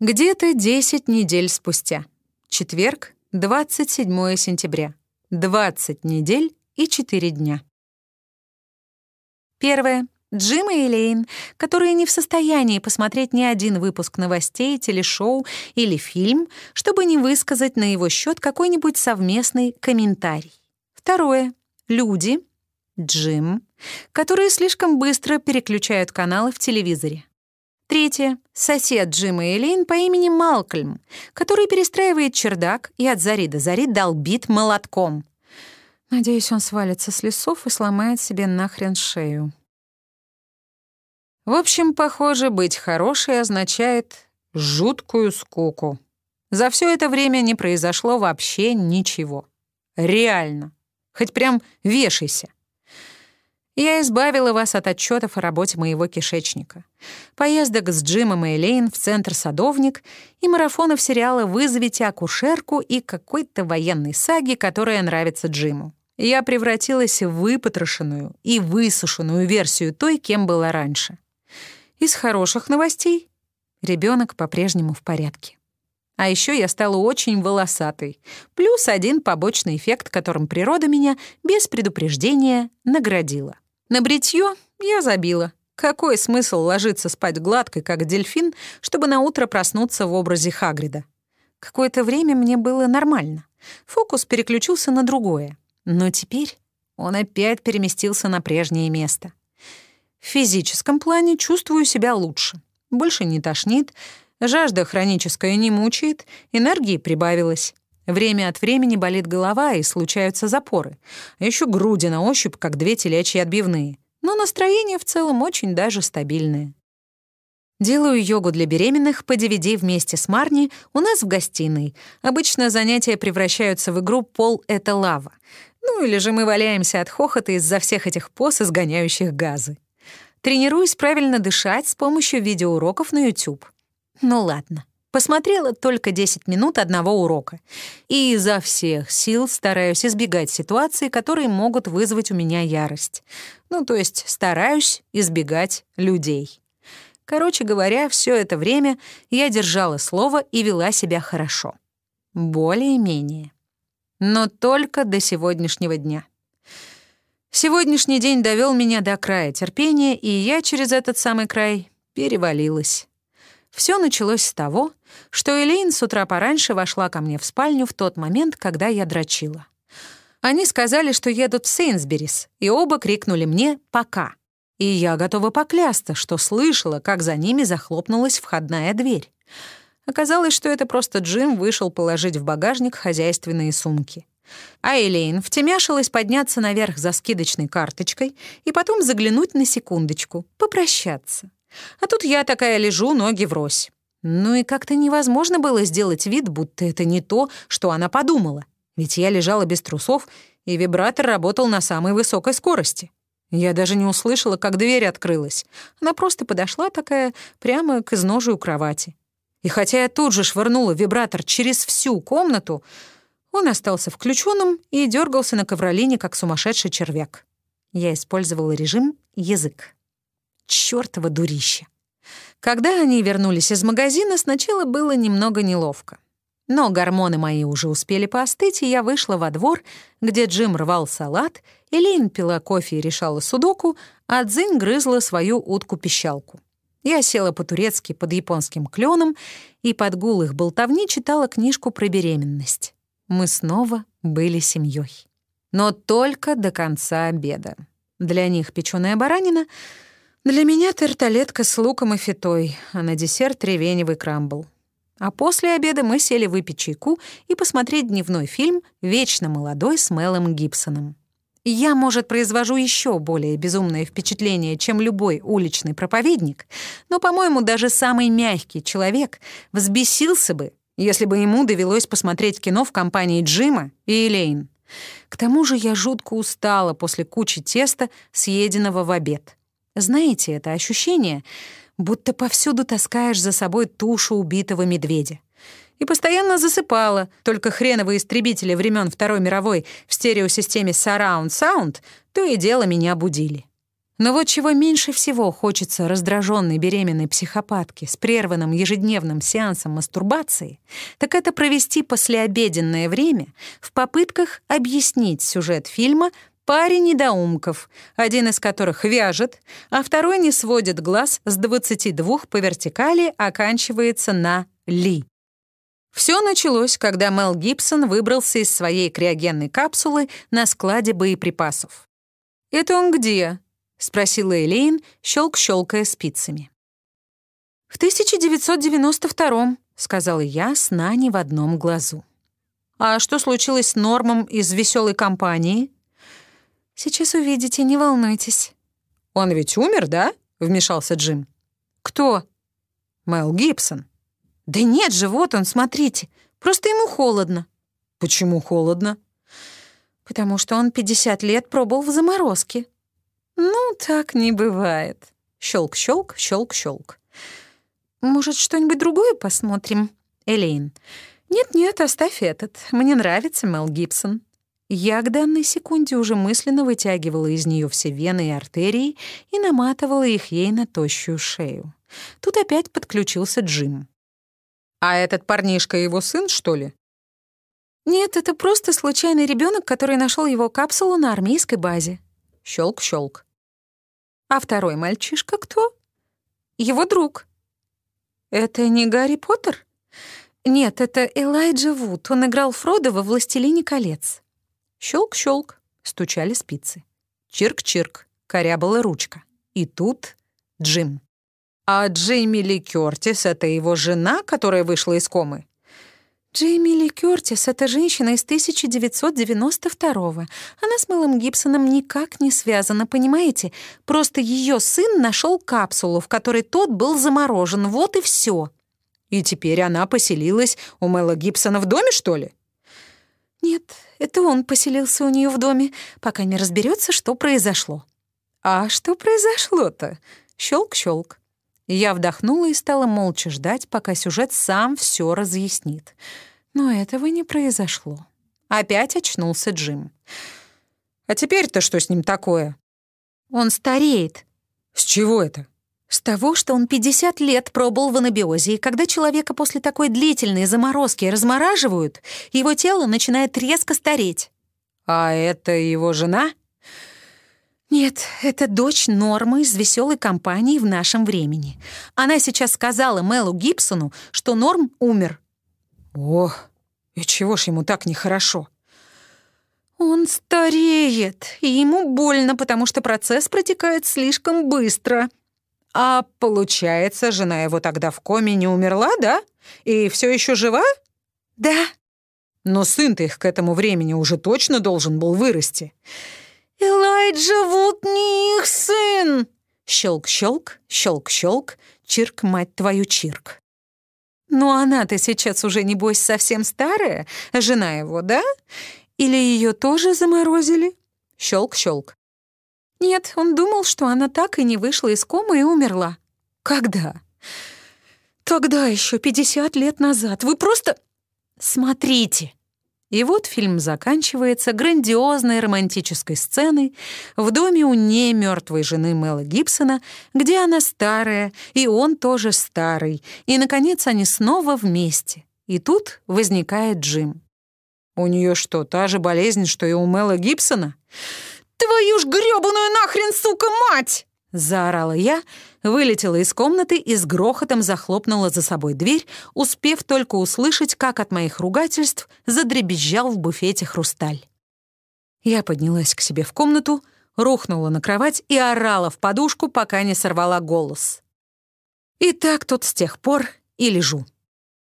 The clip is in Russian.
Где-то 10 недель спустя. Четверг, 27 сентября. 20 недель и 4 дня. Первое. Джим и Элейн, которые не в состоянии посмотреть ни один выпуск новостей, телешоу или фильм, чтобы не высказать на его счет какой-нибудь совместный комментарий. Второе. Люди, Джим, которые слишком быстро переключают каналы в телевизоре. Третье — сосед Джима и Элейн по имени Малкольм, который перестраивает чердак и от зари до зари долбит молотком. Надеюсь, он свалится с лесов и сломает себе нахрен шею. В общем, похоже, быть хорошей означает жуткую скуку. За все это время не произошло вообще ничего. Реально. Хоть прям вешайся. Я избавила вас от отчетов о работе моего кишечника, поездок с Джимом и Элейн в центр «Садовник» и марафонов сериала «Вызовите акушерку» и какой-то военной саги, которая нравится Джиму. Я превратилась в выпотрошенную и высушенную версию той, кем была раньше. Из хороших новостей ребенок по-прежнему в порядке. А еще я стала очень волосатой. Плюс один побочный эффект, которым природа меня без предупреждения наградила. На бритье я забила. Какой смысл ложиться спать гладкой, как дельфин, чтобы на утро проснуться в образе Хагрида? Какое-то время мне было нормально. Фокус переключился на другое. Но теперь он опять переместился на прежнее место. В физическом плане чувствую себя лучше. Больше не тошнит, жажда хроническая не мучает, энергии прибавилось. Время от времени болит голова и случаются запоры. А еще груди на ощупь, как две телячьи отбивные. Но настроение в целом очень даже стабильное. Делаю йогу для беременных по DVD вместе с Марни у нас в гостиной. Обычно занятия превращаются в игру «Пол — это лава». Ну или же мы валяемся от хохота из-за всех этих поз, изгоняющих газы. Тренируюсь правильно дышать с помощью видеоуроков на YouTube. Ну ладно. Посмотрела только 10 минут одного урока. И изо всех сил стараюсь избегать ситуаций, которые могут вызвать у меня ярость. Ну, то есть стараюсь избегать людей. Короче говоря, все это время я держала слово и вела себя хорошо. Более-менее. Но только до сегодняшнего дня. Сегодняшний день довел меня до края терпения, и я через этот самый край перевалилась. Все началось с того, что Элейн с утра пораньше вошла ко мне в спальню в тот момент, когда я дрочила. Они сказали, что едут в Сейнсберис, и оба крикнули мне «пока». И я готова поклясться, что слышала, как за ними захлопнулась входная дверь. Оказалось, что это просто Джим вышел положить в багажник хозяйственные сумки. А Элейн втемяшилась подняться наверх за скидочной карточкой и потом заглянуть на секундочку, попрощаться. А тут я такая лежу, ноги врозь. Ну и как-то невозможно было сделать вид, будто это не то, что она подумала. Ведь я лежала без трусов, и вибратор работал на самой высокой скорости. Я даже не услышала, как дверь открылась. Она просто подошла такая прямо к изножию кровати. И хотя я тут же швырнула вибратор через всю комнату, он остался включенным и дергался на ковролине, как сумасшедший червяк. Я использовала режим «язык». Чёртово дурище. Когда они вернулись из магазина, сначала было немного неловко. Но гормоны мои уже успели поостыть, и я вышла во двор, где Джим рвал салат, Элейн пила кофе и решала судоку, а Дзинь грызла свою утку-пищалку. Я села по-турецки под японским кленом и под гул их болтовни читала книжку про беременность. Мы снова были семьей. Но только до конца обеда. Для них печеная баранина — для меня тарталетка с луком и фитой, а на десерт ревеневый крамбл. А после обеда мы сели выпить чайку и посмотреть дневной фильм «Вечно молодой» с Мелом Гибсоном. Я, может, произвожу еще более безумное впечатление, чем любой уличный проповедник, но, по-моему, даже самый мягкий человек взбесился бы, если бы ему довелось посмотреть кино в компании Джима и Элейн. К тому же я жутко устала после кучи теста, съеденного в обед. Знаете это ощущение, будто повсюду таскаешь за собой тушу убитого медведя. И постоянно засыпала, только хреновые истребители времен Второй мировой в стереосистеме Surround Sound то и дело меня будили. Но вот чего меньше всего хочется раздраженной беременной психопатке с прерванным ежедневным сеансом мастурбации, так это провести послеобеденное время в попытках объяснить сюжет фильма паре недоумков, один из которых вяжет, а второй не сводит глаз с 22 по вертикали, оканчивается на «ли». Все началось, когда Мел Гибсон выбрался из своей криогенной капсулы на складе боеприпасов. «Это он где?» — спросила Элейн, щелк-щелкая спицами. «В 1992-м», — сказала я, сна не в одном глазу. «А что случилось с Нормом из веселой компании?» «Сейчас увидите, не волнуйтесь». «Он ведь умер, да?» — вмешался Джим. «Кто?» «Мэл Гибсон». «Да нет же, вот он, смотрите. Просто ему холодно». «Почему холодно?» «Потому что он 50 лет пробыл в заморозке», «Ну, так не бывает». Щелк-щелк, щелк-щелк. «Может, что-нибудь другое посмотрим?» Элейн. «Нет-нет, оставь этот. Мне нравится Мел Гибсон». Я к данной секунде уже мысленно вытягивала из нее все вены и артерии и наматывала их ей на тощую шею. Тут опять подключился Джим. «А этот парнишка его сын, что ли?» «Нет, это просто случайный ребенок, который нашел его капсулу на армейской базе». Щелк-щелк. А второй мальчишка кто? Его друг. Это не Гарри Поттер? Нет, это Элайджа Вуд. Он играл Фродо во «Властелине колец». Щелк-щелк, стучали спицы. Чирк-чирк, корябала ручка. И тут Джим. А Джейми Ли Кёртис — это его жена, которая вышла из комы? Джейми Ли Кёртис — это женщина из 1992-го. Она с Мэлом Гибсоном никак не связана, понимаете? Просто ее сын нашел капсулу, в которой тот был заморожен. Вот и все. И теперь она поселилась у Мэла Гибсона в доме, что ли? Нет, это он поселился у нее в доме, пока не разберется, что произошло. А что произошло-то? Щелк-щелк. Я вдохнула и стала молча ждать, пока сюжет сам все разъяснит. Но этого не произошло. Опять очнулся Джим. «А теперь-то что с ним такое?» «Он стареет». «С чего это?» С того, что он 50 лет пробыл в анабиозе, и когда человека после такой длительной заморозки размораживают, его тело начинает резко стареть. «А это его жена?» «Нет, это дочь Нормы из веселой компании в нашем времени. Она сейчас сказала Мелу Гибсону, что Норм умер». «О, и чего ж ему так нехорошо?» «Он стареет, и ему больно, потому что процесс протекает слишком быстро». «А получается, жена его тогда в коме не умерла, да? И все еще жива?» «Да». «Но сын-то их к этому времени уже точно должен был вырасти». «Элайджа Вуд не их сын!» Щелк-щелк, щелк-щелк, чирк, мать твою, чирк. «Ну она-то сейчас уже, небось, совсем старая, жена его, да? Или ее тоже заморозили?» Щелк-щелк. «Нет, он думал, что она так и не вышла из комы и умерла». «Когда?» «Тогда еще 50 лет назад. Вы просто...» «Смотрите!» И вот фильм заканчивается грандиозной романтической сценой в доме у немертвой жены Мэла Гибсона, где она старая, и он тоже старый, и, наконец, они снова вместе. И тут возникает Джим. «У нее что, та же болезнь, что и у Мэла Гибсона?» «Твою ж грёбаную нахрен, сука, мать!» Заорала я, вылетела из комнаты и с грохотом захлопнула за собой дверь, успев только услышать, как от моих ругательств задребезжал в буфете хрусталь. Я поднялась к себе в комнату, рухнула на кровать и орала в подушку, пока не сорвала голос. И так тут с тех пор и лежу.